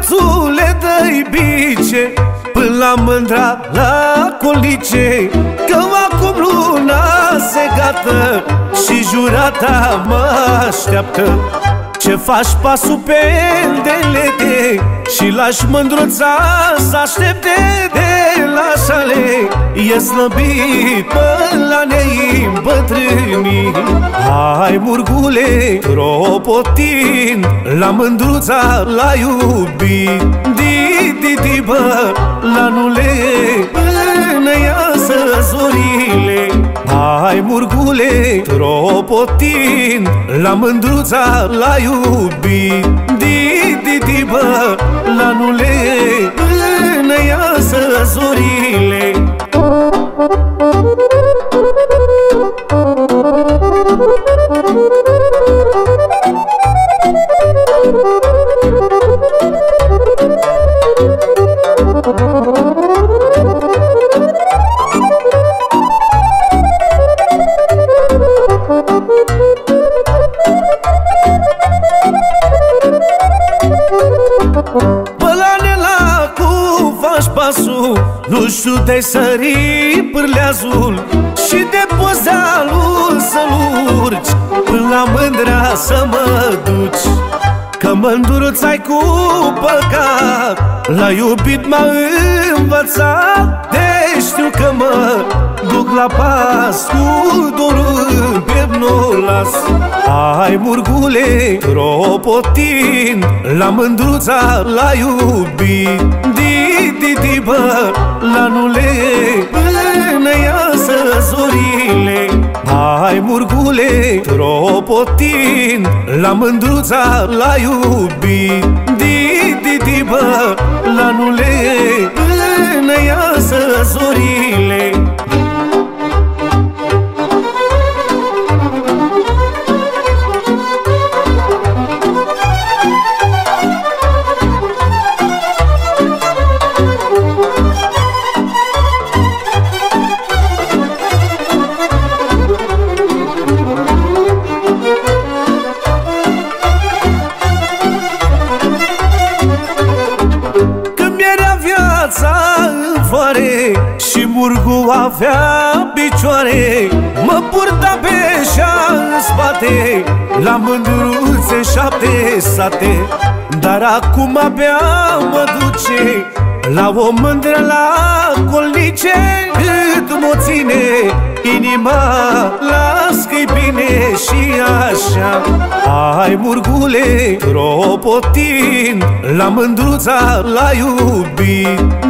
Băiațule, dă-i bice Până la mândra la colice Că acum luna se gata Și jurata mă așteaptă. Ce faci pasul pe delete Și lași mândruța să aștepte de la sale E slăbit până la nei bătrâni Hai murgule, ropotin La mândruța la iubit. Di, di, di, bă, la nule Până iasă zorile. Hai murgule, ropotin La mândruța la iubit. Di, di, di, bă, la nule Până cazurile Muzica pasul Nu știu de sări pârleazul Și de pozealul să-l urci. Până la mândrea să mă duci Că mândruț-ai cu păcat. L-a iubit m-a învățat De la pas Cu dorul în piept nu las. Hai murgule, ropotin La mândruța l-a iubit Di, di, di, bă, la nule Până iasă zorile Hai murgule, ropotin La mândruța l-a iubit Di, di, di, bă, la nule Până iasă zorile Și murgu avea picioare Mă purta pe șa în spate. La mândruțe șapte sate Dar acum abia mă duce. La o mândră la colnice Cât mă ține inima Las că-i bine și așa. Hai murgule, ropotin La mândruța la iubit